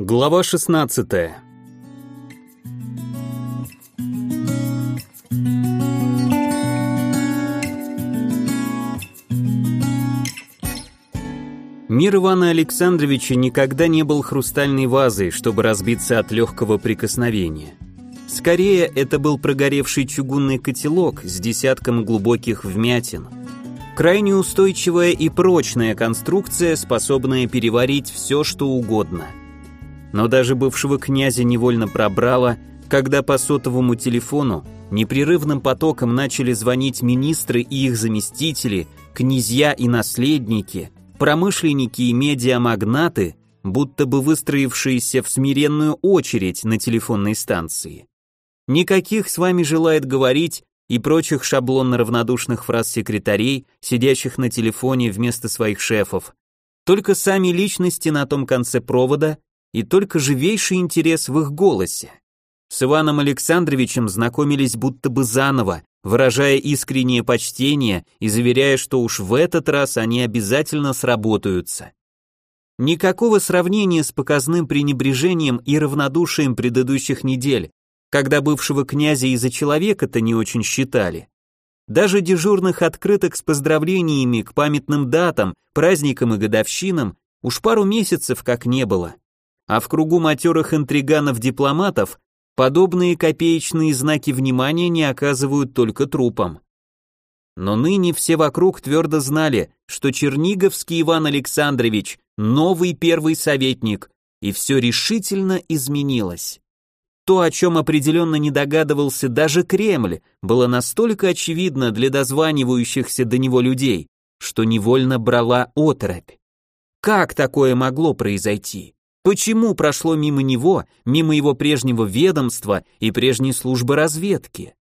Глава 16. Мир Ивана Александровича никогда не был хрустальной вазой, чтобы разбиться от легкого прикосновения. Скорее, это был прогоревший чугунный котелок с десятком глубоких вмятин. Крайне устойчивая и прочная конструкция, способная переварить все, что угодно – но даже бывшего князя невольно пробрало, когда по сотовому телефону непрерывным потоком начали звонить министры и их заместители, князья и наследники, промышленники и медиамагнаты, будто бы выстроившиеся в смиренную очередь на телефонной станции. Никаких с вами желает говорить и прочих шаблонно-равнодушных фраз секретарей, сидящих на телефоне вместо своих шефов. Только сами личности на том конце провода и только живейший интерес в их голосе. С Иваном Александровичем знакомились будто бы заново, выражая искреннее почтение и заверяя, что уж в этот раз они обязательно сработаются. Никакого сравнения с показным пренебрежением и равнодушием предыдущих недель, когда бывшего князя из-за человека-то не очень считали. Даже дежурных открыток с поздравлениями к памятным датам, праздникам и годовщинам уж пару месяцев как не было а в кругу матерых интриганов-дипломатов подобные копеечные знаки внимания не оказывают только трупам. Но ныне все вокруг твердо знали, что Черниговский Иван Александрович – новый первый советник, и все решительно изменилось. То, о чем определенно не догадывался даже Кремль, было настолько очевидно для дозванивающихся до него людей, что невольно брала оторопь. Как такое могло произойти? Почему прошло мимо него, мимо его прежнего ведомства и прежней службы разведки?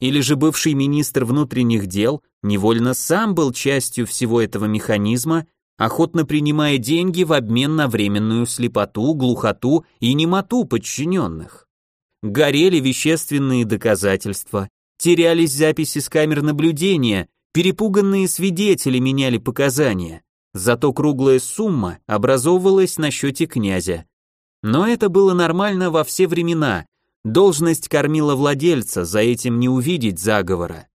Или же бывший министр внутренних дел невольно сам был частью всего этого механизма, охотно принимая деньги в обмен на временную слепоту, глухоту и немоту подчиненных? Горели вещественные доказательства, терялись записи с камер наблюдения, перепуганные свидетели меняли показания. Зато круглая сумма образовывалась на счете князя. Но это было нормально во все времена. Должность кормила владельца, за этим не увидеть заговора.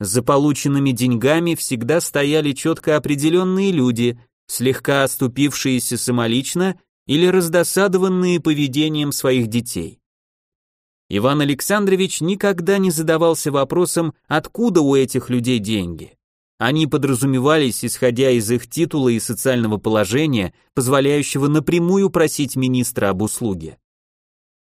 За полученными деньгами всегда стояли четко определенные люди, слегка оступившиеся самолично или раздосадованные поведением своих детей. Иван Александрович никогда не задавался вопросом, откуда у этих людей деньги. Они подразумевались, исходя из их титула и социального положения, позволяющего напрямую просить министра об услуге.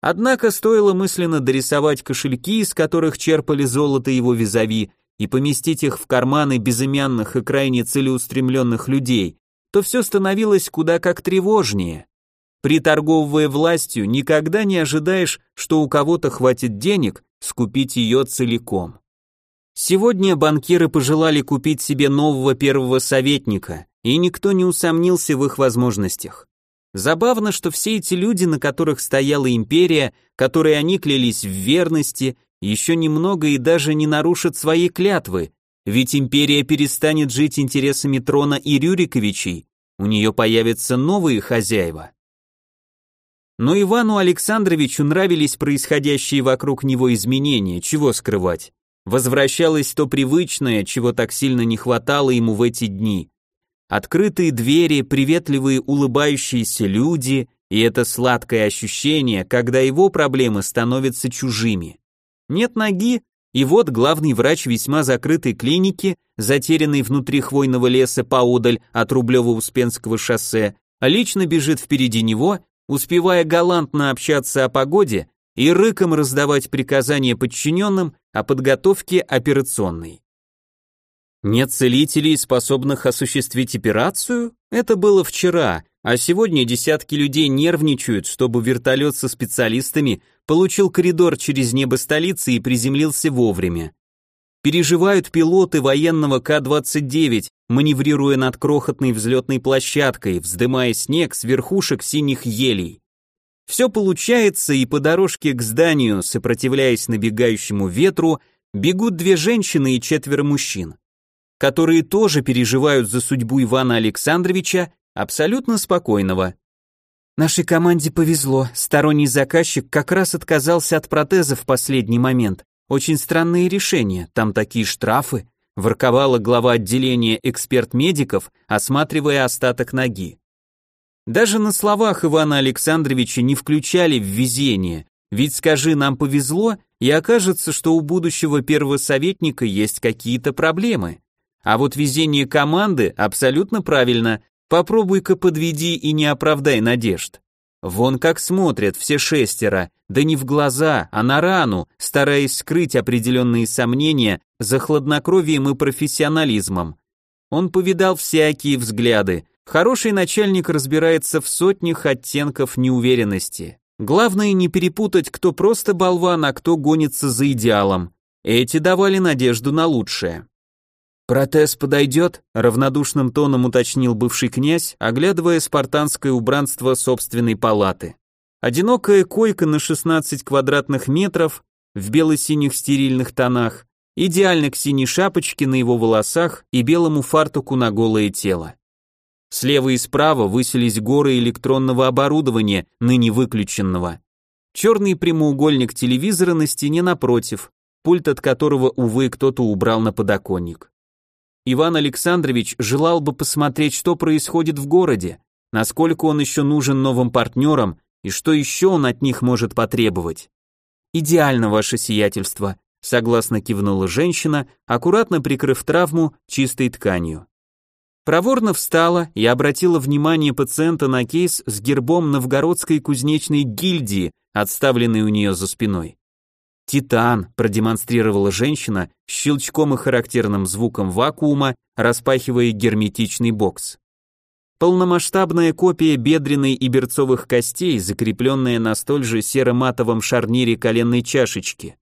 Однако стоило мысленно дорисовать кошельки, из которых черпали золото его визави, и поместить их в карманы безымянных и крайне целеустремленных людей, то все становилось куда как тревожнее. Приторговывая властью, никогда не ожидаешь, что у кого-то хватит денег скупить ее целиком. Сегодня банкиры пожелали купить себе нового первого советника, и никто не усомнился в их возможностях. Забавно, что все эти люди, на которых стояла империя, которой они клялись в верности, еще немного и даже не нарушат свои клятвы, ведь империя перестанет жить интересами трона и Рюриковичей, у нее появятся новые хозяева. Но Ивану Александровичу нравились происходящие вокруг него изменения, чего скрывать. Возвращалось то привычное, чего так сильно не хватало ему в эти дни. Открытые двери, приветливые улыбающиеся люди и это сладкое ощущение, когда его проблемы становятся чужими. Нет ноги, и вот главный врач весьма закрытой клиники, затерянный внутри хвойного леса поодаль от Рублево-Успенского шоссе, лично бежит впереди него, успевая галантно общаться о погоде и рыком раздавать приказания подчиненным о подготовке операционной. Нет целителей, способных осуществить операцию? Это было вчера, а сегодня десятки людей нервничают, чтобы вертолет со специалистами получил коридор через небо столицы и приземлился вовремя. Переживают пилоты военного К-29, маневрируя над крохотной взлетной площадкой, вздымая снег с верхушек синих елей. Все получается, и по дорожке к зданию, сопротивляясь набегающему ветру, бегут две женщины и четверо мужчин, которые тоже переживают за судьбу Ивана Александровича, абсолютно спокойного. Нашей команде повезло, сторонний заказчик как раз отказался от протеза в последний момент. Очень странные решения, там такие штрафы, ворковала глава отделения эксперт-медиков, осматривая остаток ноги. Даже на словах Ивана Александровича не включали в везение, ведь скажи, нам повезло, и окажется, что у будущего первого советника есть какие-то проблемы. А вот везение команды абсолютно правильно, попробуй-ка подведи и не оправдай надежд. Вон как смотрят все шестеро, да не в глаза, а на рану, стараясь скрыть определенные сомнения за хладнокровием и профессионализмом. Он повидал всякие взгляды. Хороший начальник разбирается в сотнях оттенков неуверенности. Главное не перепутать, кто просто болван, а кто гонится за идеалом. Эти давали надежду на лучшее. «Протез подойдет?» — равнодушным тоном уточнил бывший князь, оглядывая спартанское убранство собственной палаты. Одинокая койка на 16 квадратных метров, в бело-синих стерильных тонах, идеально к синей шапочке на его волосах и белому фартуку на голое тело. Слева и справа высились горы электронного оборудования, ныне выключенного. Черный прямоугольник телевизора на стене напротив, пульт от которого, увы, кто-то убрал на подоконник. Иван Александрович желал бы посмотреть, что происходит в городе, насколько он еще нужен новым партнерам и что еще он от них может потребовать. «Идеально, ваше сиятельство», — согласно кивнула женщина, аккуратно прикрыв травму чистой тканью. Проворно встала и обратила внимание пациента на кейс с гербом новгородской кузнечной гильдии, отставленный у нее за спиной. «Титан», — продемонстрировала женщина щелчком и характерным звуком вакуума, распахивая герметичный бокс. Полномасштабная копия бедренной и берцовых костей, закрепленная на столь же серо-матовом шарнире коленной чашечки.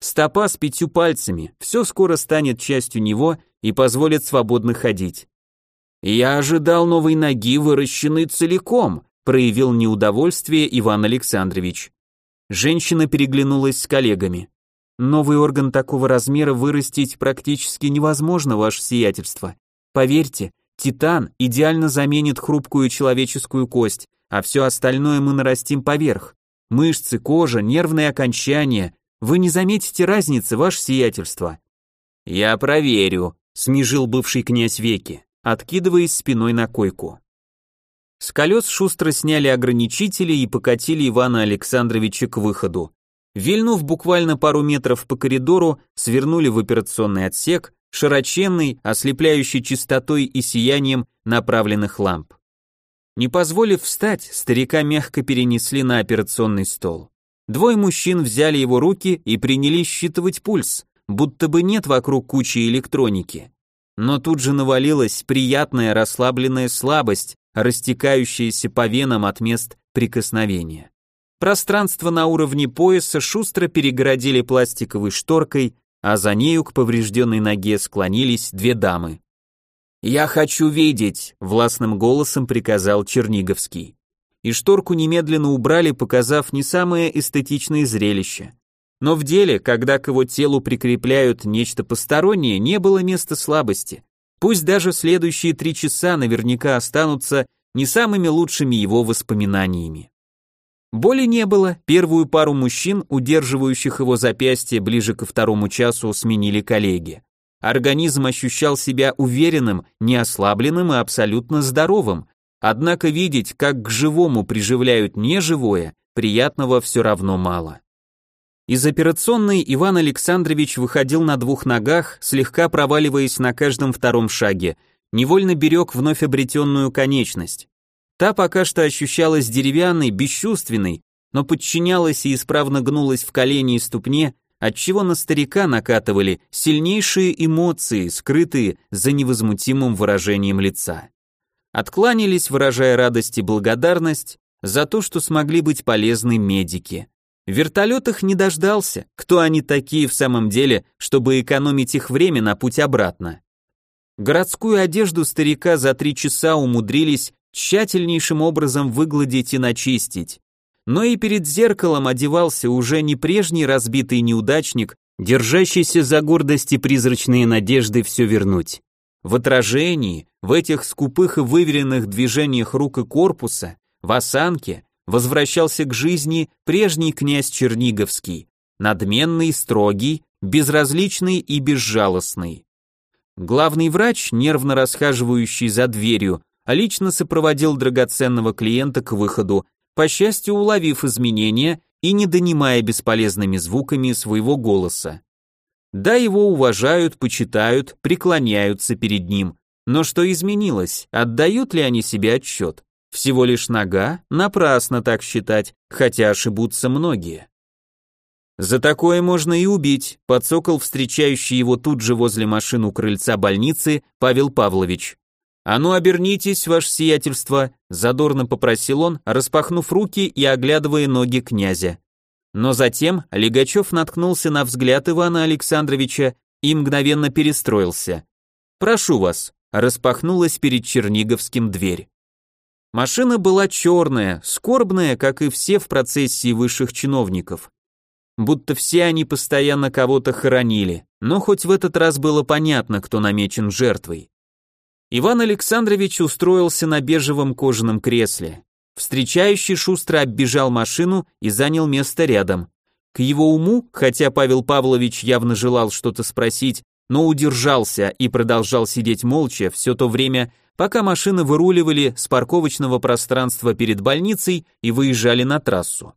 Стопа с пятью пальцами, все скоро станет частью него и позволит свободно ходить. «Я ожидал новой ноги, выращенной целиком», проявил неудовольствие Иван Александрович. Женщина переглянулась с коллегами. Новый орган такого размера вырастить практически невозможно, ваше сиятельство. Поверьте, титан идеально заменит хрупкую человеческую кость, а все остальное мы нарастим поверх. Мышцы, кожа, нервные окончания. Вы не заметите разницы, ваше сиятельство. Я проверю, смежил бывший князь веки, откидываясь спиной на койку. С колес шустро сняли ограничители и покатили Ивана Александровича к выходу. Вильнув буквально пару метров по коридору, свернули в операционный отсек, широченный, ослепляющий чистотой и сиянием направленных ламп. Не позволив встать, старика мягко перенесли на операционный стол. Двое мужчин взяли его руки и принялись считывать пульс, будто бы нет вокруг кучи электроники. Но тут же навалилась приятная расслабленная слабость, растекающаяся по венам от мест прикосновения. Пространство на уровне пояса шустро перегородили пластиковой шторкой, а за нею к поврежденной ноге склонились две дамы. «Я хочу видеть», — властным голосом приказал Черниговский. И шторку немедленно убрали, показав не самое эстетичное зрелище. Но в деле, когда к его телу прикрепляют нечто постороннее, не было места слабости. Пусть даже следующие три часа наверняка останутся не самыми лучшими его воспоминаниями. Боли не было, первую пару мужчин, удерживающих его запястье ближе ко второму часу, сменили коллеги. Организм ощущал себя уверенным, не ослабленным и абсолютно здоровым, однако видеть, как к живому приживляют неживое, приятного все равно мало. Из операционной Иван Александрович выходил на двух ногах, слегка проваливаясь на каждом втором шаге, невольно берег вновь обретенную конечность. Та пока что ощущалась деревянной, бесчувственной, но подчинялась и исправно гнулась в колени и ступне, отчего на старика накатывали сильнейшие эмоции, скрытые за невозмутимым выражением лица. Откланялись, выражая радость и благодарность за то, что смогли быть полезны медики. Вертолет их не дождался. Кто они такие в самом деле, чтобы экономить их время на путь обратно? Городскую одежду старика за три часа умудрились тщательнейшим образом выгладить и начистить. Но и перед зеркалом одевался уже не прежний разбитый неудачник, держащийся за гордость и призрачные надежды все вернуть. В отражении, в этих скупых и выверенных движениях рук и корпуса, В осанке возвращался к жизни прежний князь Черниговский, надменный, строгий, безразличный и безжалостный. Главный врач, нервно расхаживающий за дверью, лично сопроводил драгоценного клиента к выходу, по счастью уловив изменения и не донимая бесполезными звуками своего голоса. Да, его уважают, почитают, преклоняются перед ним, но что изменилось, отдают ли они себе отчет? Всего лишь нога? Напрасно так считать, хотя ошибутся многие. За такое можно и убить, подсокол встречающий его тут же возле машин крыльца больницы Павел Павлович. «А ну обернитесь, ваше сиятельство», — задорно попросил он, распахнув руки и оглядывая ноги князя. Но затем Легачев наткнулся на взгляд Ивана Александровича и мгновенно перестроился. «Прошу вас», — распахнулась перед Черниговским дверь. Машина была черная, скорбная, как и все в процессии высших чиновников будто все они постоянно кого-то хоронили, но хоть в этот раз было понятно, кто намечен жертвой. Иван Александрович устроился на бежевом кожаном кресле. Встречающий шустро оббежал машину и занял место рядом. К его уму, хотя Павел Павлович явно желал что-то спросить, но удержался и продолжал сидеть молча все то время, пока машины выруливали с парковочного пространства перед больницей и выезжали на трассу.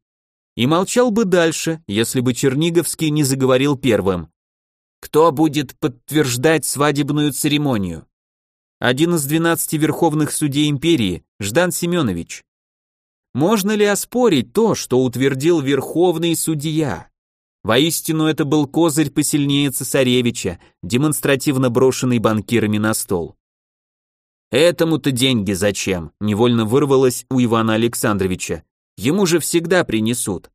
И молчал бы дальше, если бы Черниговский не заговорил первым. Кто будет подтверждать свадебную церемонию? Один из двенадцати верховных судей империи, Ждан Семенович. Можно ли оспорить то, что утвердил верховный судья? Воистину это был козырь посильнее цесаревича, демонстративно брошенный банкирами на стол. Этому-то деньги зачем? Невольно вырвалось у Ивана Александровича. Ему же всегда принесут.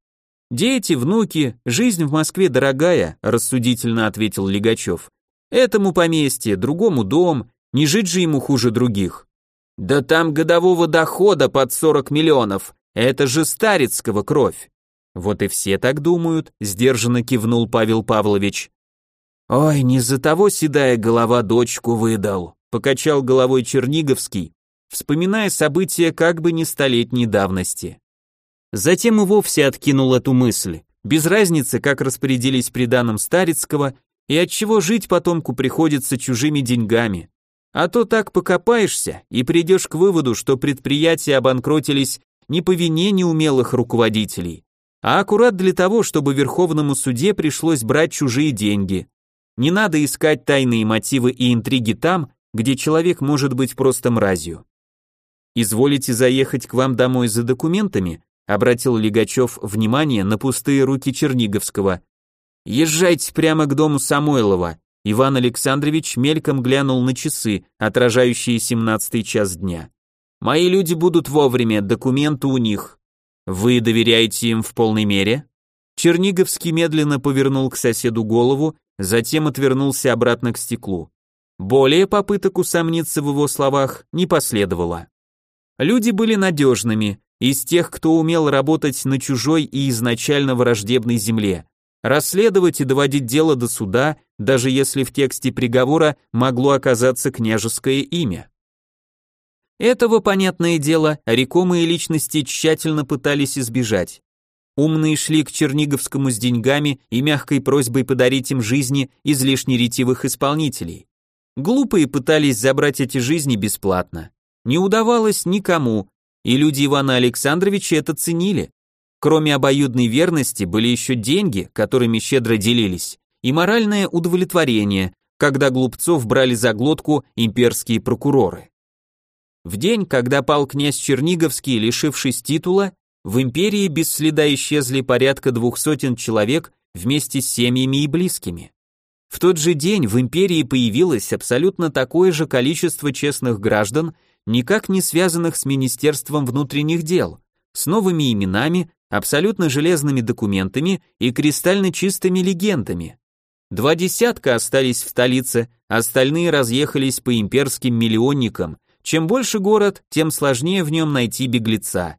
Дети, внуки, жизнь в Москве дорогая, рассудительно ответил Легачев. Этому поместье, другому дом, не жить же ему хуже других. Да там годового дохода под 40 миллионов, это же старецкого кровь. Вот и все так думают, сдержанно кивнул Павел Павлович. Ой, не за того седая голова дочку выдал, покачал головой Черниговский, вспоминая события как бы не столетней давности. Затем и вовсе откинул эту мысль. Без разницы, как распорядились приданым Старицкого и от чего жить потомку приходится чужими деньгами. А то так покопаешься и придешь к выводу, что предприятия обанкротились не по вине неумелых руководителей, а аккурат для того, чтобы Верховному суде пришлось брать чужие деньги. Не надо искать тайные мотивы и интриги там, где человек может быть просто мразью. Изволите заехать к вам домой за документами, обратил Лигачев внимание на пустые руки Черниговского. Езжайте прямо к дому Самойлова. Иван Александрович мельком глянул на часы, отражающие семнадцатый час дня. Мои люди будут вовремя, документы у них. Вы доверяете им в полной мере? Черниговский медленно повернул к соседу голову, затем отвернулся обратно к стеклу. Более попыток усомниться в его словах не последовало. Люди были надежными, из тех, кто умел работать на чужой и изначально враждебной земле, расследовать и доводить дело до суда, даже если в тексте приговора могло оказаться княжеское имя. Этого, понятное дело, рекомые личности тщательно пытались избежать. Умные шли к Черниговскому с деньгами и мягкой просьбой подарить им жизни излишне ретивых исполнителей. Глупые пытались забрать эти жизни бесплатно. Не удавалось никому, и люди Ивана Александровича это ценили. Кроме обоюдной верности были еще деньги, которыми щедро делились, и моральное удовлетворение, когда глупцов брали за глотку имперские прокуроры. В день, когда пал князь Черниговский, лишившись титула, в империи без следа исчезли порядка двух сотен человек вместе с семьями и близкими. В тот же день в империи появилось абсолютно такое же количество честных граждан, никак не связанных с Министерством внутренних дел, с новыми именами, абсолютно железными документами и кристально чистыми легендами. Два десятка остались в столице, остальные разъехались по имперским миллионникам. Чем больше город, тем сложнее в нем найти беглеца.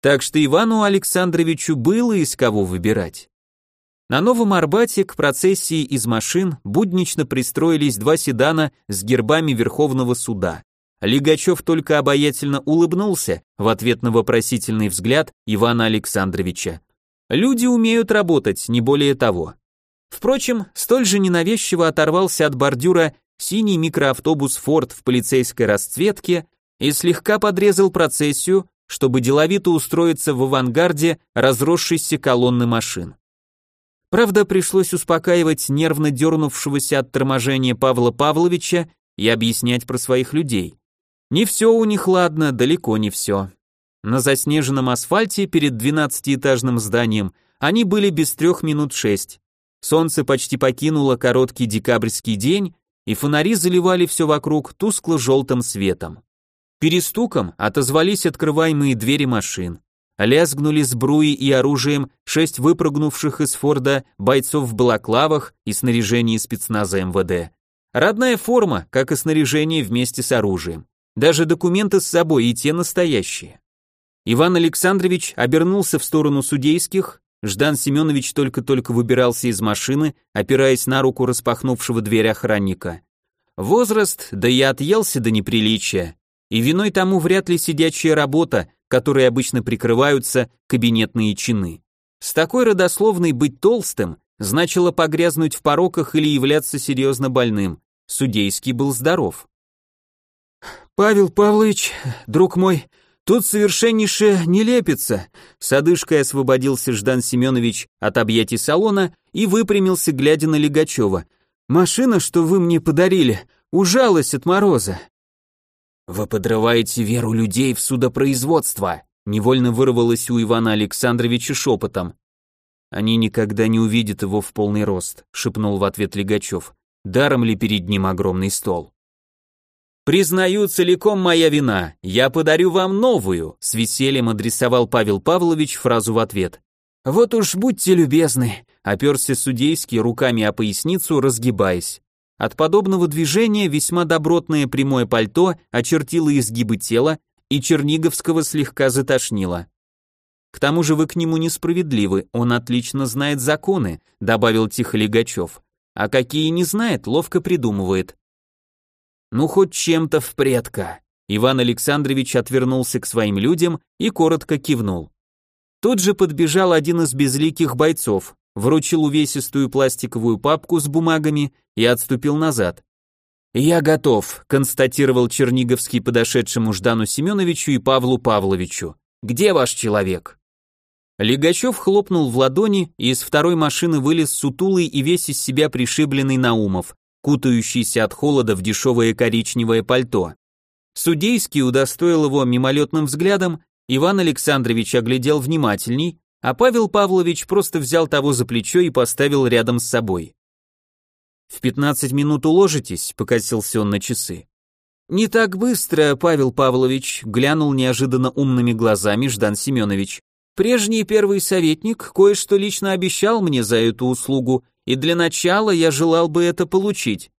Так что Ивану Александровичу было из кого выбирать. На Новом Арбате к процессии из машин буднично пристроились два седана с гербами Верховного суда Лигачев только обаятельно улыбнулся в ответ на вопросительный взгляд Ивана Александровича. Люди умеют работать, не более того. Впрочем, столь же ненавязчиво оторвался от бордюра синий микроавтобус «Форд» в полицейской расцветке и слегка подрезал процессию, чтобы деловито устроиться в авангарде разросшейся колонны машин. Правда, пришлось успокаивать нервно дернувшегося от торможения Павла Павловича и объяснять про своих людей. Не все у них ладно, далеко не все. На заснеженном асфальте перед двенадцатиэтажным зданием они были без трех минут шесть. Солнце почти покинуло короткий декабрьский день, и фонари заливали все вокруг тускло-желтым светом. Перестуком отозвались открываемые двери машин. Лязгнули сбруи и оружием шесть выпрыгнувших из Форда бойцов в балаклавах и снаряжении спецназа МВД. Родная форма, как и снаряжение вместе с оружием. Даже документы с собой и те настоящие. Иван Александрович обернулся в сторону судейских, Ждан Семенович только-только выбирался из машины, опираясь на руку распахнувшего дверь охранника. Возраст, да и отъелся до неприличия, и виной тому вряд ли сидячая работа, которой обычно прикрываются кабинетные чины. С такой родословной быть толстым значило погрязнуть в пороках или являться серьезно больным. Судейский был здоров. «Павел Павлович, друг мой, Тут совершеннейше не лепится. С одышкой освободился Ждан Семенович от объятий салона и выпрямился, глядя на Легачева. Машина, что вы мне подарили, ужалась от мороза. Вы подрываете веру людей в судопроизводство, невольно вырвалось у Ивана Александровича шепотом. Они никогда не увидят его в полный рост, шепнул в ответ Легачев. Даром ли перед ним огромный стол? «Признаю, целиком моя вина. Я подарю вам новую», — с весельем адресовал Павел Павлович фразу в ответ. «Вот уж будьте любезны», — оперся судейский руками о поясницу, разгибаясь. От подобного движения весьма добротное прямое пальто очертило изгибы тела, и Черниговского слегка затошнило. «К тому же вы к нему несправедливы, он отлично знает законы», — добавил тихо Легачев. «А какие не знает, ловко придумывает. Ну хоть чем-то в предка. Иван Александрович отвернулся к своим людям и коротко кивнул. Тут же подбежал один из безликих бойцов, вручил увесистую пластиковую папку с бумагами и отступил назад. «Я готов», — констатировал Черниговский подошедшему Ждану Семеновичу и Павлу Павловичу. «Где ваш человек?» Легачев хлопнул в ладони, и из второй машины вылез сутулый и весь из себя пришибленный Наумов, кутающийся от холода в дешевое коричневое пальто. Судейский удостоил его мимолетным взглядом, Иван Александрович оглядел внимательней, а Павел Павлович просто взял того за плечо и поставил рядом с собой. «В пятнадцать минут уложитесь», — покосился он на часы. «Не так быстро, Павел Павлович», — глянул неожиданно умными глазами Ждан Семенович. «Прежний первый советник кое-что лично обещал мне за эту услугу, и для начала я желал бы это получить.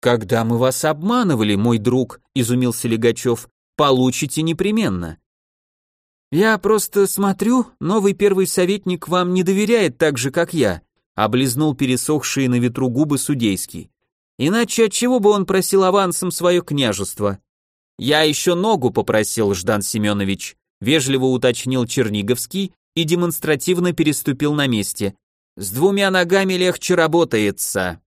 Когда мы вас обманывали, мой друг, изумился Легачев, получите непременно. Я просто смотрю, новый первый советник вам не доверяет так же, как я, облизнул пересохшие на ветру губы судейский. Иначе от чего бы он просил авансом свое княжество? Я еще ногу попросил, Ждан Семенович, вежливо уточнил Черниговский и демонстративно переступил на месте. С двумя ногами легче работается.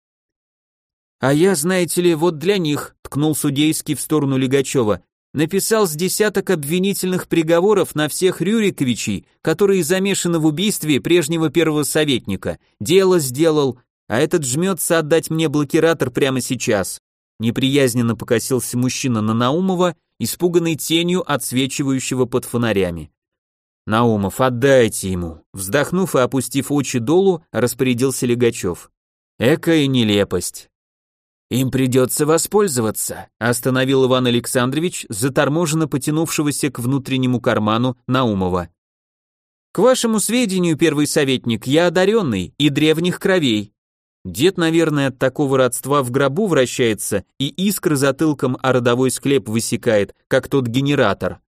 А я, знаете ли, вот для них, ткнул судейский в сторону Легачева, написал с десяток обвинительных приговоров на всех Рюриковичей, которые замешаны в убийстве прежнего первого советника. Дело сделал, а этот жмется отдать мне блокиратор прямо сейчас. Неприязненно покосился мужчина на Наумова, испуганный тенью, отсвечивающего под фонарями. Наумов, отдайте ему. Вздохнув и опустив очи долу, распорядился Легачев. Экая нелепость. Им придется воспользоваться, остановил Иван Александрович, заторможенно потянувшегося к внутреннему карману Наумова. К вашему сведению, первый советник, я одаренный и древних кровей. Дед, наверное, от такого родства в гробу вращается и искры затылком о родовой склеп высекает, как тот генератор.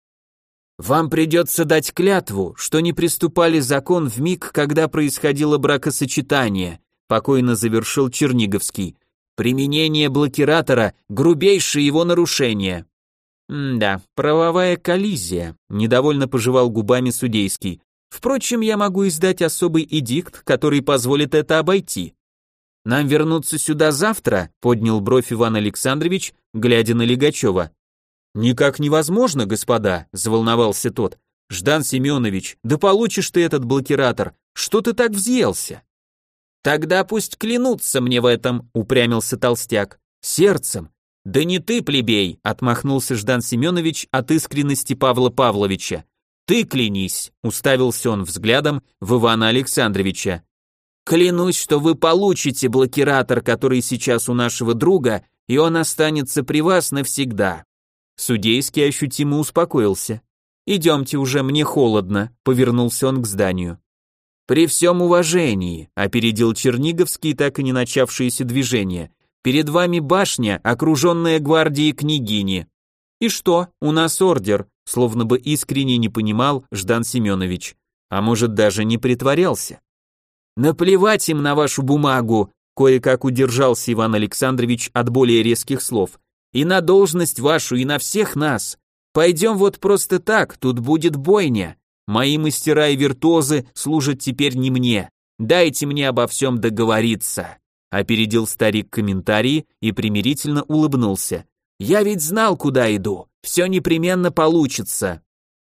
Вам придется дать клятву, что не приступали закон в миг, когда происходило бракосочетание, покойно завершил Черниговский. Применение блокиратора – грубейшее его нарушение. «Да, правовая коллизия», — недовольно пожевал губами судейский. «Впрочем, я могу издать особый эдикт, который позволит это обойти». «Нам вернуться сюда завтра?» — поднял бровь Иван Александрович, глядя на Легачева. «Никак невозможно, господа», — заволновался тот. «Ждан Семенович, да получишь ты этот блокиратор, что ты так взъелся?» «Тогда пусть клянутся мне в этом», — упрямился толстяк. «Сердцем, «Да не ты, плебей!» — отмахнулся Ждан Семенович от искренности Павла Павловича. «Ты клянись!» — уставился он взглядом в Ивана Александровича. «Клянусь, что вы получите блокиратор, который сейчас у нашего друга, и он останется при вас навсегда». Судейский ощутимо успокоился. «Идемте уже, мне холодно», — повернулся он к зданию. «При всем уважении», — опередил Черниговский так и не начавшееся движение, Перед вами башня, окруженная гвардией княгини. И что, у нас ордер, словно бы искренне не понимал Ждан Семенович, а может даже не притворялся. Наплевать им на вашу бумагу, кое-как удержался Иван Александрович от более резких слов. И на должность вашу, и на всех нас. Пойдем вот просто так, тут будет бойня. Мои мастера и виртуозы служат теперь не мне. Дайте мне обо всем договориться опередил старик комментарии и примирительно улыбнулся. Я ведь знал, куда иду. Все непременно получится.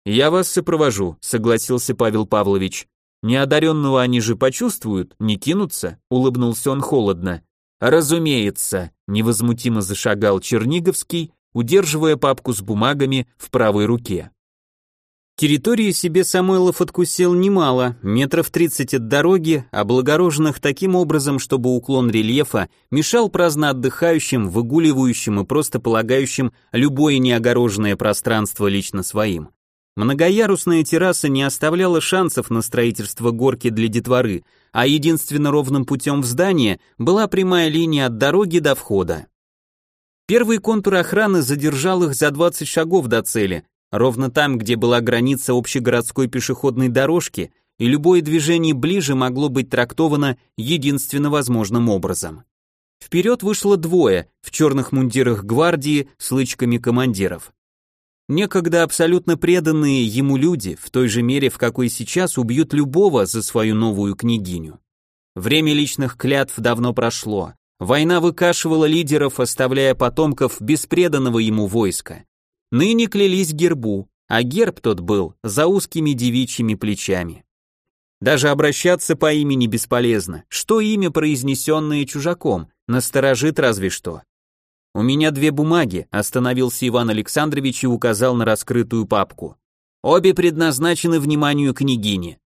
Я вас сопровожу, согласился Павел Павлович. Неодаренного они же почувствуют, не кинутся, улыбнулся он холодно. Разумеется, невозмутимо зашагал Черниговский, удерживая папку с бумагами в правой руке. Территории себе Самойлов откусил немало, метров 30 от дороги, облагороженных таким образом, чтобы уклон рельефа мешал праздно отдыхающим, выгуливающим и просто полагающим любое неогороженное пространство лично своим. Многоярусная терраса не оставляла шансов на строительство горки для детворы, а единственно ровным путем в здание была прямая линия от дороги до входа. Первый контур охраны задержал их за 20 шагов до цели, ровно там, где была граница общегородской пешеходной дорожки, и любое движение ближе могло быть трактовано единственно возможным образом. Вперед вышло двое, в черных мундирах гвардии с лычками командиров. Некогда абсолютно преданные ему люди, в той же мере, в какой сейчас убьют любого за свою новую княгиню. Время личных клятв давно прошло. Война выкашивала лидеров, оставляя потомков беспреданного ему войска. Ныне клялись гербу, а герб тот был за узкими девичьими плечами. Даже обращаться по имени бесполезно, что имя, произнесенное чужаком, насторожит разве что. «У меня две бумаги», — остановился Иван Александрович и указал на раскрытую папку. «Обе предназначены вниманию княгини.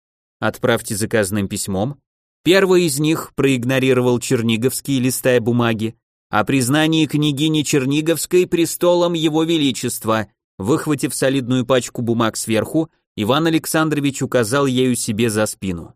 Отправьте заказным письмом». Первый из них проигнорировал Черниговский, листая бумаги, о признании княгини Черниговской престолом его величества. Выхватив солидную пачку бумаг сверху, Иван Александрович указал ею себе за спину.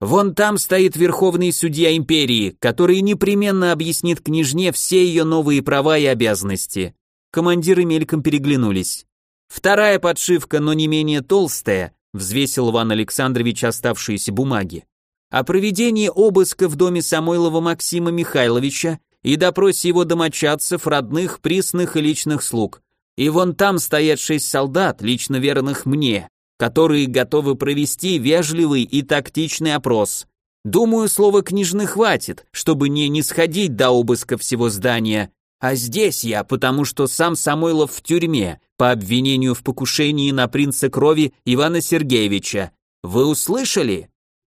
Вон там стоит верховный судья империи, который непременно объяснит княжне все ее новые права и обязанности. Командиры мельком переглянулись. Вторая подшивка, но не менее толстая, взвесил Иван Александрович оставшиеся бумаги. О проведении обыска в доме Самойлова Максима Михайловича и допросе его домочадцев, родных, присных и личных слуг. И вон там стоят шесть солдат, лично верных мне, которые готовы провести вежливый и тактичный опрос. Думаю, слова княжны хватит, чтобы не не сходить до обыска всего здания. А здесь я, потому что сам Самойлов в тюрьме по обвинению в покушении на принца крови Ивана Сергеевича. Вы услышали?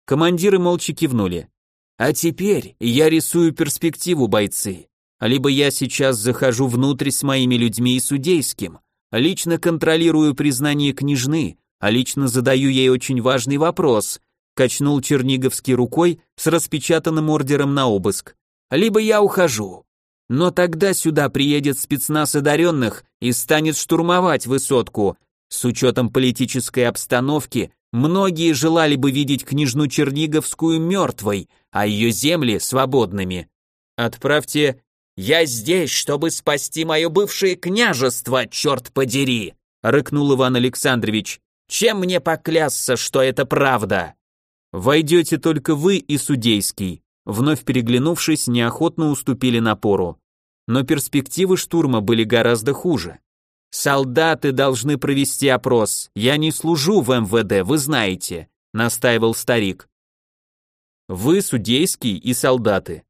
Командиры молча кивнули. А теперь я рисую перспективу, бойцы. Либо я сейчас захожу внутрь с моими людьми и судейским, лично контролирую признание княжны, а лично задаю ей очень важный вопрос, качнул Черниговский рукой с распечатанным ордером на обыск. Либо я ухожу. Но тогда сюда приедет спецназ одаренных и станет штурмовать высотку. С учетом политической обстановки Многие желали бы видеть княжну Черниговскую мертвой, а ее земли свободными. Отправьте «Я здесь, чтобы спасти мое бывшее княжество, черт подери!» — рыкнул Иван Александрович. «Чем мне поклясться, что это правда?» «Войдете только вы и судейский», вновь переглянувшись, неохотно уступили напору. Но перспективы штурма были гораздо хуже. Солдаты должны провести опрос. Я не служу в МВД, вы знаете, настаивал старик. Вы судейский и солдаты.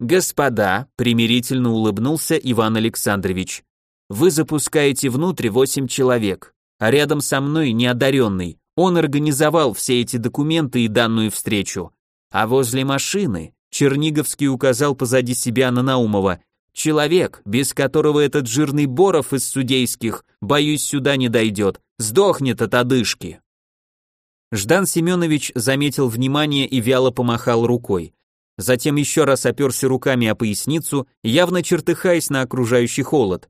Господа, примирительно улыбнулся Иван Александрович. Вы запускаете внутрь восемь человек, а рядом со мной неодаренный. Он организовал все эти документы и данную встречу. А возле машины Черниговский указал позади себя на Наумова. Человек, без которого этот жирный Боров из судейских, боюсь, сюда не дойдет, сдохнет от одышки. Ждан Семенович заметил внимание и вяло помахал рукой. Затем еще раз оперся руками о поясницу, явно чертыхаясь на окружающий холод.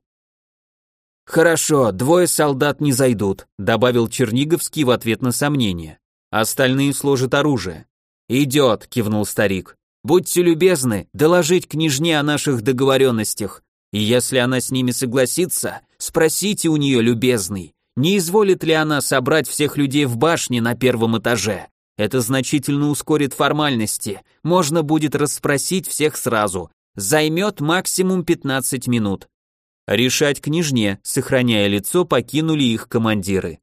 «Хорошо, двое солдат не зайдут», добавил Черниговский в ответ на сомнение. «Остальные сложат оружие». «Идет», кивнул старик. Будьте любезны доложить княжне о наших договоренностях, и если она с ними согласится, спросите у нее, любезный, не изволит ли она собрать всех людей в башне на первом этаже. Это значительно ускорит формальности, можно будет расспросить всех сразу. Займет максимум 15 минут. Решать княжне, сохраняя лицо, покинули их командиры.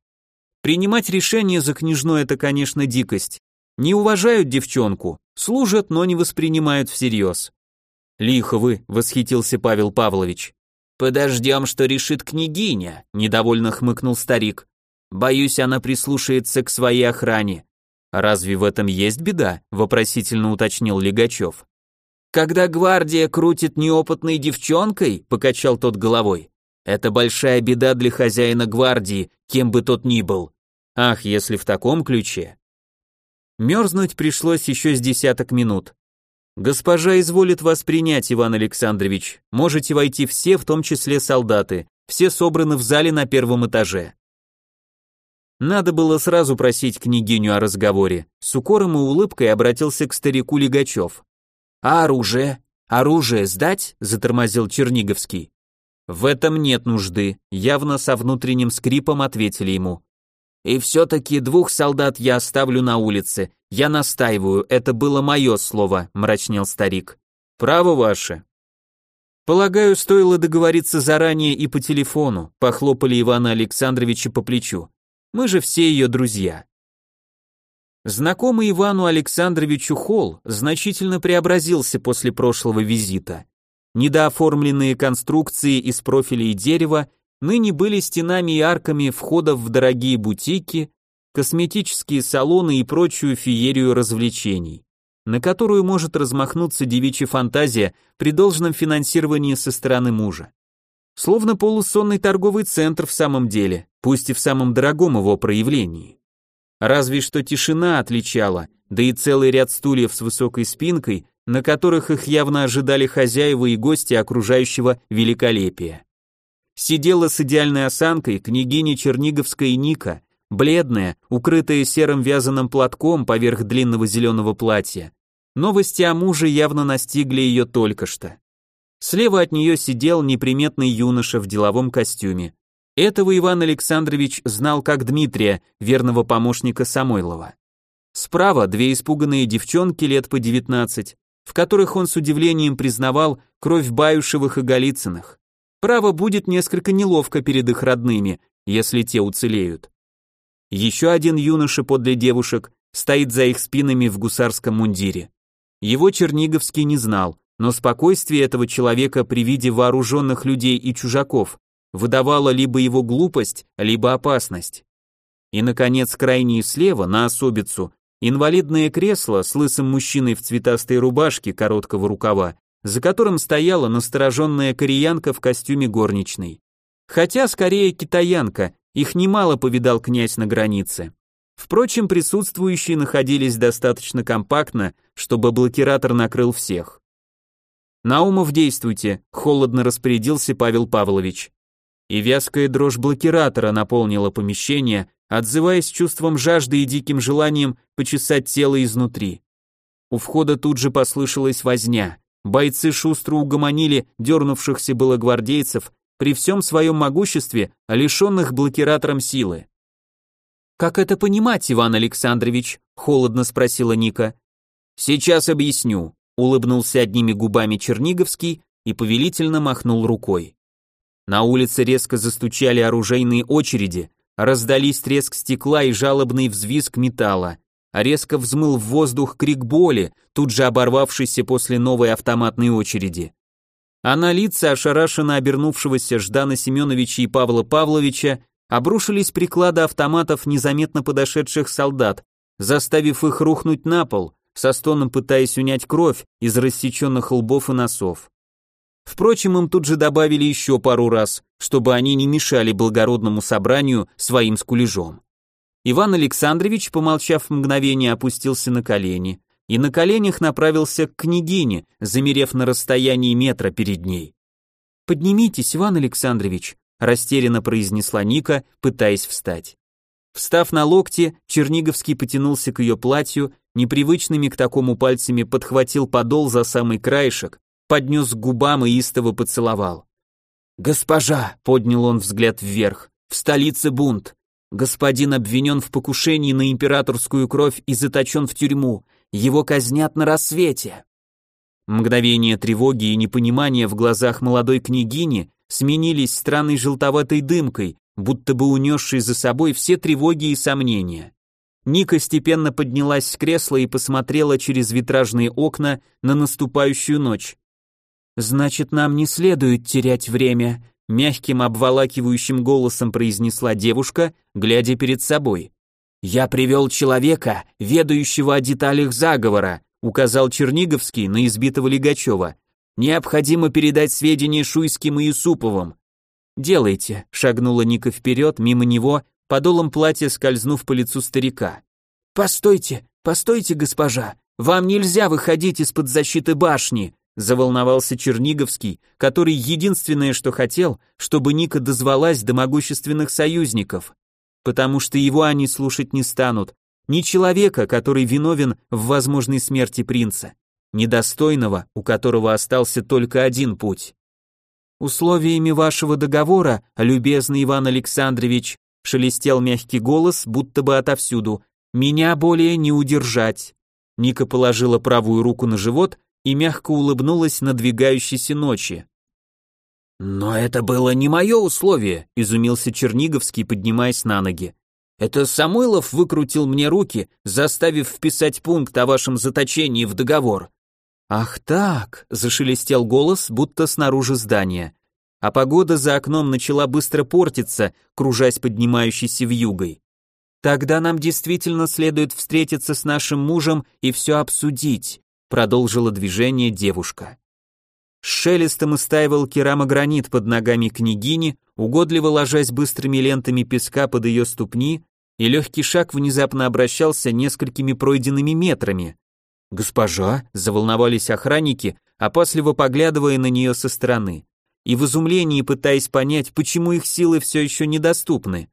Принимать решение за княжну это, конечно, дикость. Не уважают девчонку, служат, но не воспринимают всерьез. «Лихо вы», — восхитился Павел Павлович. «Подождем, что решит княгиня», — недовольно хмыкнул старик. «Боюсь, она прислушается к своей охране». «Разве в этом есть беда?» — вопросительно уточнил Легачев. «Когда гвардия крутит неопытной девчонкой», — покачал тот головой, «это большая беда для хозяина гвардии, кем бы тот ни был». «Ах, если в таком ключе». Мерзнуть пришлось еще с десяток минут. Госпожа изволит вас принять, Иван Александрович. Можете войти все, в том числе солдаты. Все собраны в зале на первом этаже. Надо было сразу просить княгиню о разговоре. С укором и улыбкой обратился к старику Легачев. «А оружие? Оружие сдать?» – затормозил Черниговский. «В этом нет нужды», – явно со внутренним скрипом ответили ему. И все-таки двух солдат я оставлю на улице. Я настаиваю, это было мое слово, мрачнел старик. Право ваше. Полагаю, стоило договориться заранее и по телефону, похлопали Ивана Александровича по плечу. Мы же все ее друзья. Знакомый Ивану Александровичу холл значительно преобразился после прошлого визита. Недооформленные конструкции из профилей дерева ныне были стенами и арками входов в дорогие бутики, косметические салоны и прочую феерию развлечений, на которую может размахнуться девичья фантазия при должном финансировании со стороны мужа. Словно полусонный торговый центр в самом деле, пусть и в самом дорогом его проявлении. Разве что тишина отличала, да и целый ряд стульев с высокой спинкой, на которых их явно ожидали хозяева и гости окружающего великолепия сидела с идеальной осанкой княгиня Черниговская Ника, бледная, укрытая серым вязаным платком поверх длинного зеленого платья. Новости о муже явно настигли ее только что. Слева от нее сидел неприметный юноша в деловом костюме. Этого Иван Александрович знал как Дмитрия, верного помощника Самойлова. Справа две испуганные девчонки лет по 19, в которых он с удивлением признавал кровь Баюшевых и Голицыных. Право будет несколько неловко перед их родными, если те уцелеют. Еще один юноша подле девушек стоит за их спинами в гусарском мундире. Его Черниговский не знал, но спокойствие этого человека при виде вооруженных людей и чужаков выдавало либо его глупость, либо опасность. И, наконец, крайний слева, на особицу, инвалидное кресло с лысым мужчиной в цветастой рубашке короткого рукава за которым стояла настороженная кореянка в костюме горничной. Хотя скорее китаянка, их немало повидал князь на границе. Впрочем, присутствующие находились достаточно компактно, чтобы блокиратор накрыл всех. «Наумов, действуйте», — холодно распорядился Павел Павлович. И вязкая дрожь блокиратора наполнила помещение, отзываясь чувством жажды и диким желанием почесать тело изнутри. У входа тут же послышалась возня. Бойцы шустро угомонили дернувшихся было гвардейцев при всем своем могуществе, лишенных блокиратором силы. «Как это понимать, Иван Александрович?» — холодно спросила Ника. «Сейчас объясню», — улыбнулся одними губами Черниговский и повелительно махнул рукой. На улице резко застучали оружейные очереди, раздались треск стекла и жалобный взвизг металла. А резко взмыл в воздух крик боли, тут же оборвавшийся после новой автоматной очереди. А на лица ошарашенно обернувшегося Ждана Семеновича и Павла Павловича обрушились приклады автоматов незаметно подошедших солдат, заставив их рухнуть на пол, со стоном пытаясь унять кровь из рассеченных лбов и носов. Впрочем, им тут же добавили еще пару раз, чтобы они не мешали благородному собранию своим скулежом. Иван Александрович, помолчав мгновение, опустился на колени и на коленях направился к княгине, замерев на расстоянии метра перед ней. «Поднимитесь, Иван Александрович», растерянно произнесла Ника, пытаясь встать. Встав на локте, Черниговский потянулся к ее платью, непривычными к такому пальцами подхватил подол за самый краешек, поднес к губам и истово поцеловал. «Госпожа!» — поднял он взгляд вверх. «В столице бунт. Господин обвинен в покушении на императорскую кровь и заточен в тюрьму. Его казнят на рассвете». Мгновение тревоги и непонимания в глазах молодой княгини сменились странной желтоватой дымкой, будто бы унесшей за собой все тревоги и сомнения. Ника степенно поднялась с кресла и посмотрела через витражные окна на наступающую ночь. «Значит, нам не следует терять время», — мягким обволакивающим голосом произнесла девушка, глядя перед собой. «Я привел человека, ведающего о деталях заговора», указал Черниговский на избитого Лигачева. Необходимо передать сведения Шуйским и Юсуповым. Делайте, шагнула Ника вперед, мимо него, подолом платья скользнув по лицу старика. Постойте, постойте, госпожа, вам нельзя выходить из-под защиты башни, заволновался Черниговский, который единственное, что хотел, чтобы Ника дозвалась до могущественных союзников, потому что его они слушать не станут, ни человека, который виновен в возможной смерти принца недостойного, у которого остался только один путь. Условиями вашего договора, любезный Иван Александрович, шелестел мягкий голос, будто бы отовсюду, меня более не удержать. Ника положила правую руку на живот и мягко улыбнулась надвигающейся ночи. «Но это было не мое условие», — изумился Черниговский, поднимаясь на ноги. «Это Самойлов выкрутил мне руки, заставив вписать пункт о вашем заточении в договор. «Ах так!» — зашелестел голос, будто снаружи здания. А погода за окном начала быстро портиться, кружась поднимающейся вьюгой. «Тогда нам действительно следует встретиться с нашим мужем и все обсудить», — продолжила движение девушка. С шелестом истаивал керамогранит под ногами княгини, угодливо ложась быстрыми лентами песка под ее ступни, и легкий шаг внезапно обращался несколькими пройденными метрами. «Госпожа?» – заволновались охранники, опасливо поглядывая на нее со стороны, и в изумлении пытаясь понять, почему их силы все еще недоступны.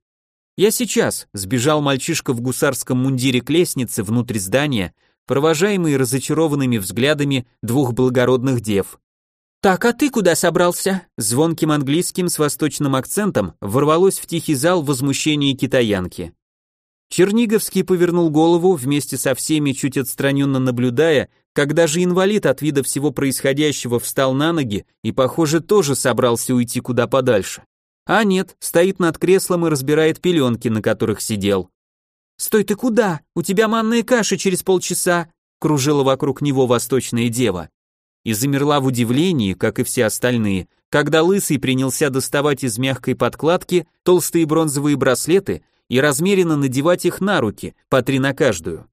«Я сейчас», – сбежал мальчишка в гусарском мундире к лестнице внутрь здания, провожаемый разочарованными взглядами двух благородных дев. «Так, а ты куда собрался?» Звонким английским с восточным акцентом ворвалось в тихий зал возмущение китаянки. Черниговский повернул голову, вместе со всеми чуть отстраненно наблюдая, когда же инвалид от вида всего происходящего встал на ноги и, похоже, тоже собрался уйти куда подальше. А нет, стоит над креслом и разбирает пеленки, на которых сидел. «Стой ты куда? У тебя манная каша через полчаса!» кружила вокруг него восточная дева. И замерла в удивлении, как и все остальные, когда Лысый принялся доставать из мягкой подкладки толстые бронзовые браслеты и размеренно надевать их на руки, по три на каждую.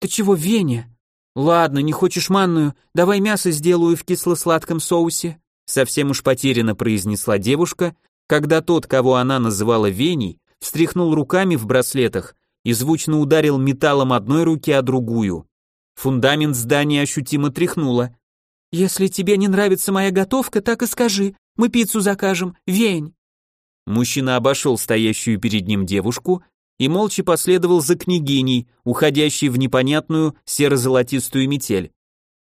«Ты чего, Веня?» «Ладно, не хочешь манную, давай мясо сделаю в кисло-сладком соусе», совсем уж потерянно произнесла девушка, когда тот, кого она называла Веней, встряхнул руками в браслетах и звучно ударил металлом одной руки о другую. Фундамент здания ощутимо тряхнуло. «Если тебе не нравится моя готовка, так и скажи, мы пиццу закажем, Вень!» Мужчина обошел стоящую перед ним девушку и молча последовал за княгиней, уходящей в непонятную серо-золотистую метель.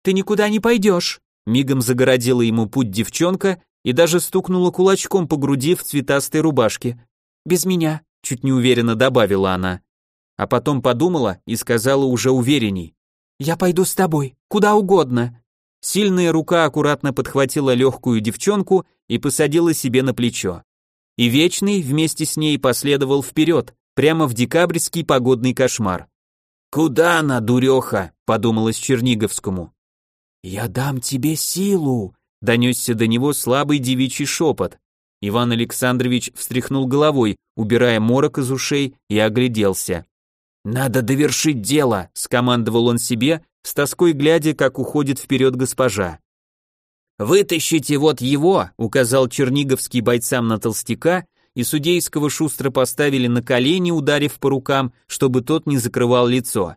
«Ты никуда не пойдешь!» Мигом загородила ему путь девчонка и даже стукнула кулачком по груди в цветастой рубашке. «Без меня», — чуть неуверенно добавила она. А потом подумала и сказала уже уверенней. «Я пойду с тобой, куда угодно». Сильная рука аккуратно подхватила легкую девчонку и посадила себе на плечо. И Вечный вместе с ней последовал вперед, прямо в декабрьский погодный кошмар. «Куда она, дуреха?» — подумалось Черниговскому. «Я дам тебе силу», — донесся до него слабый девичий шепот. Иван Александрович встряхнул головой, убирая морок из ушей, и огляделся. «Надо довершить дело», — скомандовал он себе, с тоской глядя, как уходит вперед госпожа. «Вытащите вот его», — указал Черниговский бойцам на толстяка, и судейского шустро поставили на колени, ударив по рукам, чтобы тот не закрывал лицо.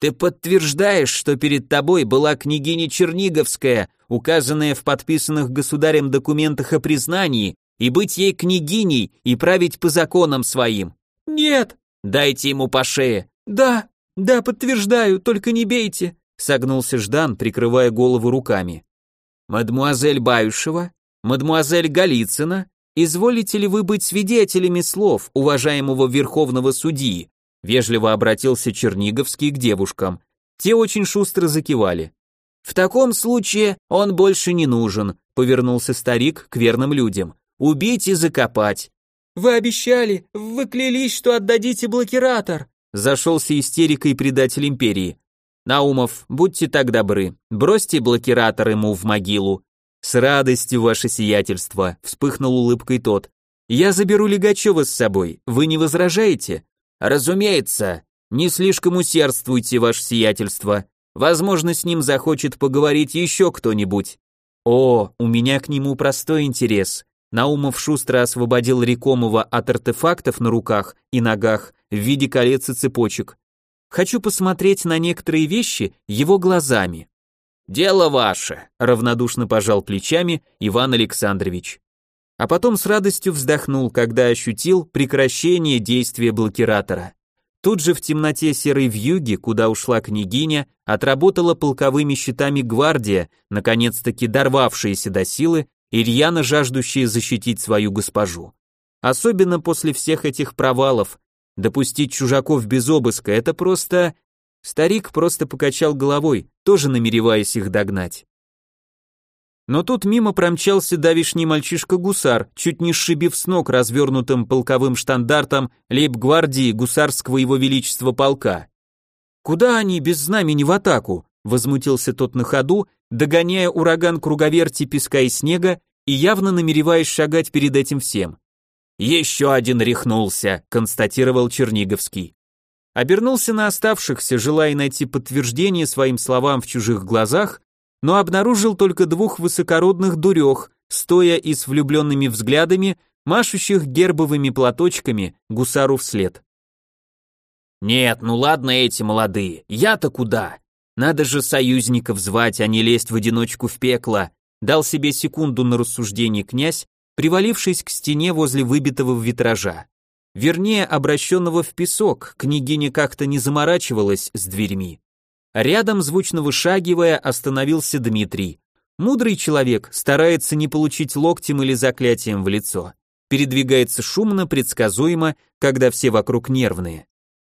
«Ты подтверждаешь, что перед тобой была княгиня Черниговская, указанная в подписанных государем документах о признании, и быть ей княгиней и править по законам своим?» «Нет!» «Дайте ему по шее!» «Да, да, подтверждаю, только не бейте!» согнулся Ждан, прикрывая голову руками. «Мадмуазель Баюшева, мадмуазель Голицына, изволите ли вы быть свидетелями слов уважаемого верховного судьи?» Вежливо обратился Черниговский к девушкам. Те очень шустро закивали. «В таком случае он больше не нужен», повернулся старик к верным людям. «Убить и закопать». «Вы обещали, вы клялись, что отдадите блокиратор», зашелся истерикой предатель империи. Наумов, будьте так добры, бросьте блокиратор ему в могилу. С радостью, ваше сиятельство, вспыхнул улыбкой тот. Я заберу Легачева с собой, вы не возражаете? Разумеется, не слишком усердствуйте, ваше сиятельство. Возможно, с ним захочет поговорить еще кто-нибудь. О, у меня к нему простой интерес. Наумов шустро освободил Рекомова от артефактов на руках и ногах в виде колец и цепочек. Хочу посмотреть на некоторые вещи его глазами. Дело ваше, равнодушно пожал плечами Иван Александрович. А потом с радостью вздохнул, когда ощутил прекращение действия блокиратора. Тут же в темноте серой вьюги, куда ушла княгиня, отработала полковыми щитами гвардия, наконец-таки дорвавшаяся до силы и рьяно жаждущая защитить свою госпожу. Особенно после всех этих провалов, Допустить чужаков без обыска — это просто... Старик просто покачал головой, тоже намереваясь их догнать. Но тут мимо промчался давишний мальчишка-гусар, чуть не сшибив с ног развернутым полковым штандартом лейб-гвардии гусарского его величества полка. «Куда они без знамени в атаку?» — возмутился тот на ходу, догоняя ураган круговерти песка и снега и явно намереваясь шагать перед этим всем. Еще один рехнулся, констатировал Черниговский. Обернулся на оставшихся, желая найти подтверждение своим словам в чужих глазах, но обнаружил только двух высокородных дурех, стоя и с влюбленными взглядами, машущих гербовыми платочками гусару вслед. «Нет, ну ладно эти молодые, я-то куда? Надо же союзников звать, а не лезть в одиночку в пекло», дал себе секунду на рассуждение князь, привалившись к стене возле выбитого витража. Вернее, обращенного в песок, княгиня как-то не заморачивалась с дверьми. Рядом, звучно вышагивая, остановился Дмитрий. Мудрый человек старается не получить локтем или заклятием в лицо. Передвигается шумно, предсказуемо, когда все вокруг нервные.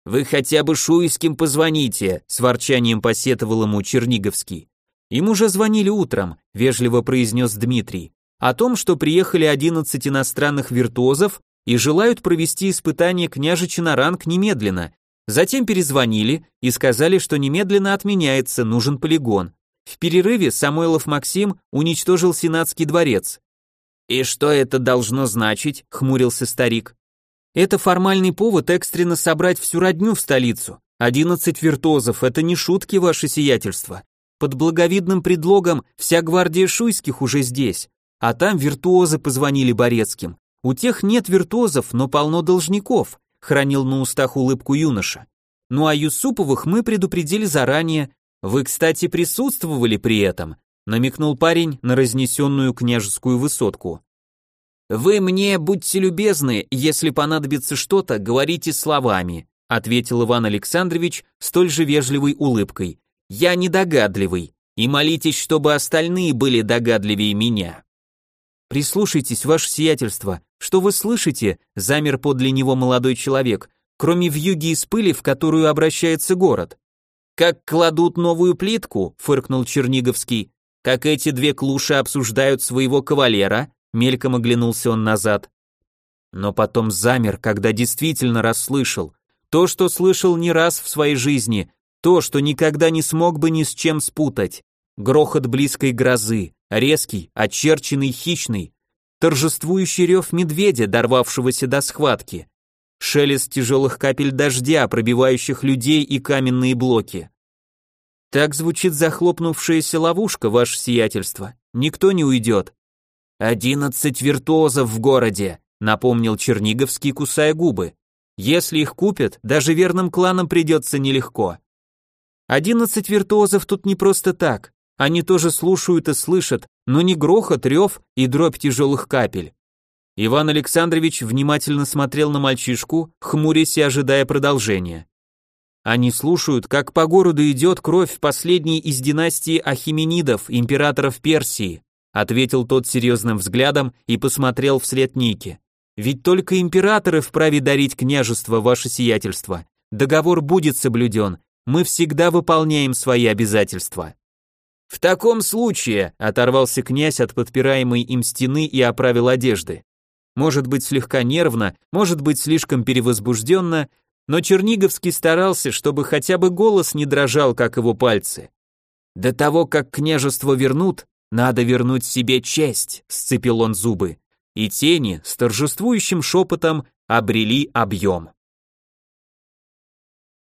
«Вы хотя бы Шуйским позвоните», — с ворчанием посетовал ему Черниговский. «Им уже звонили утром», — вежливо произнес Дмитрий о том, что приехали 11 иностранных виртуозов и желают провести испытание княжича на ранг немедленно. Затем перезвонили и сказали, что немедленно отменяется, нужен полигон. В перерыве Самойлов Максим уничтожил Сенатский дворец. «И что это должно значить?» — хмурился старик. «Это формальный повод экстренно собрать всю родню в столицу. Одиннадцать виртуозов — это не шутки, ваше сиятельство. Под благовидным предлогом вся гвардия шуйских уже здесь. А там виртуозы позвонили Борецким. У тех нет виртуозов, но полно должников, хранил на устах улыбку юноша. Ну а Юсуповых мы предупредили заранее. Вы, кстати, присутствовали при этом, намекнул парень на разнесенную княжескую высотку. Вы мне будьте любезны, если понадобится что-то, говорите словами, ответил Иван Александрович столь же вежливой улыбкой. Я недогадливый, и молитесь, чтобы остальные были догадливее меня. «Прислушайтесь, ваше сиятельство, что вы слышите?» — замер подле него молодой человек, кроме вьюги из пыли, в которую обращается город. «Как кладут новую плитку?» — фыркнул Черниговский. «Как эти две клуши обсуждают своего кавалера?» Мельком оглянулся он назад. Но потом замер, когда действительно расслышал. То, что слышал не раз в своей жизни, то, что никогда не смог бы ни с чем спутать. Грохот близкой грозы, резкий, очерченный, хищный, торжествующий рев медведя, дорвавшегося до схватки, шелест тяжелых капель дождя, пробивающих людей и каменные блоки. Так звучит захлопнувшаяся ловушка, ваше сиятельство. Никто не уйдет. Одиннадцать виртуозов в городе, напомнил Черниговский, кусая губы. Если их купят, даже верным кланам придется нелегко. Одиннадцать виртуозов тут не просто так. Они тоже слушают и слышат, но не грохот, рев и дробь тяжелых капель. Иван Александрович внимательно смотрел на мальчишку, хмурясь и ожидая продолжения. Они слушают, как по городу идет кровь последней из династии Ахименидов, императоров Персии, ответил тот серьезным взглядом и посмотрел вслед Нике. Ведь только императоры вправе дарить княжество, ваше сиятельство. Договор будет соблюден. Мы всегда выполняем свои обязательства. В таком случае, оторвался князь от подпираемой им стены и оправил одежды. Может быть, слегка нервно, может быть, слишком перевозбужденно, но Черниговский старался, чтобы хотя бы голос не дрожал, как его пальцы. До того, как княжество вернут, надо вернуть себе честь, сцепил он зубы, и тени с торжествующим шепотом обрели объем.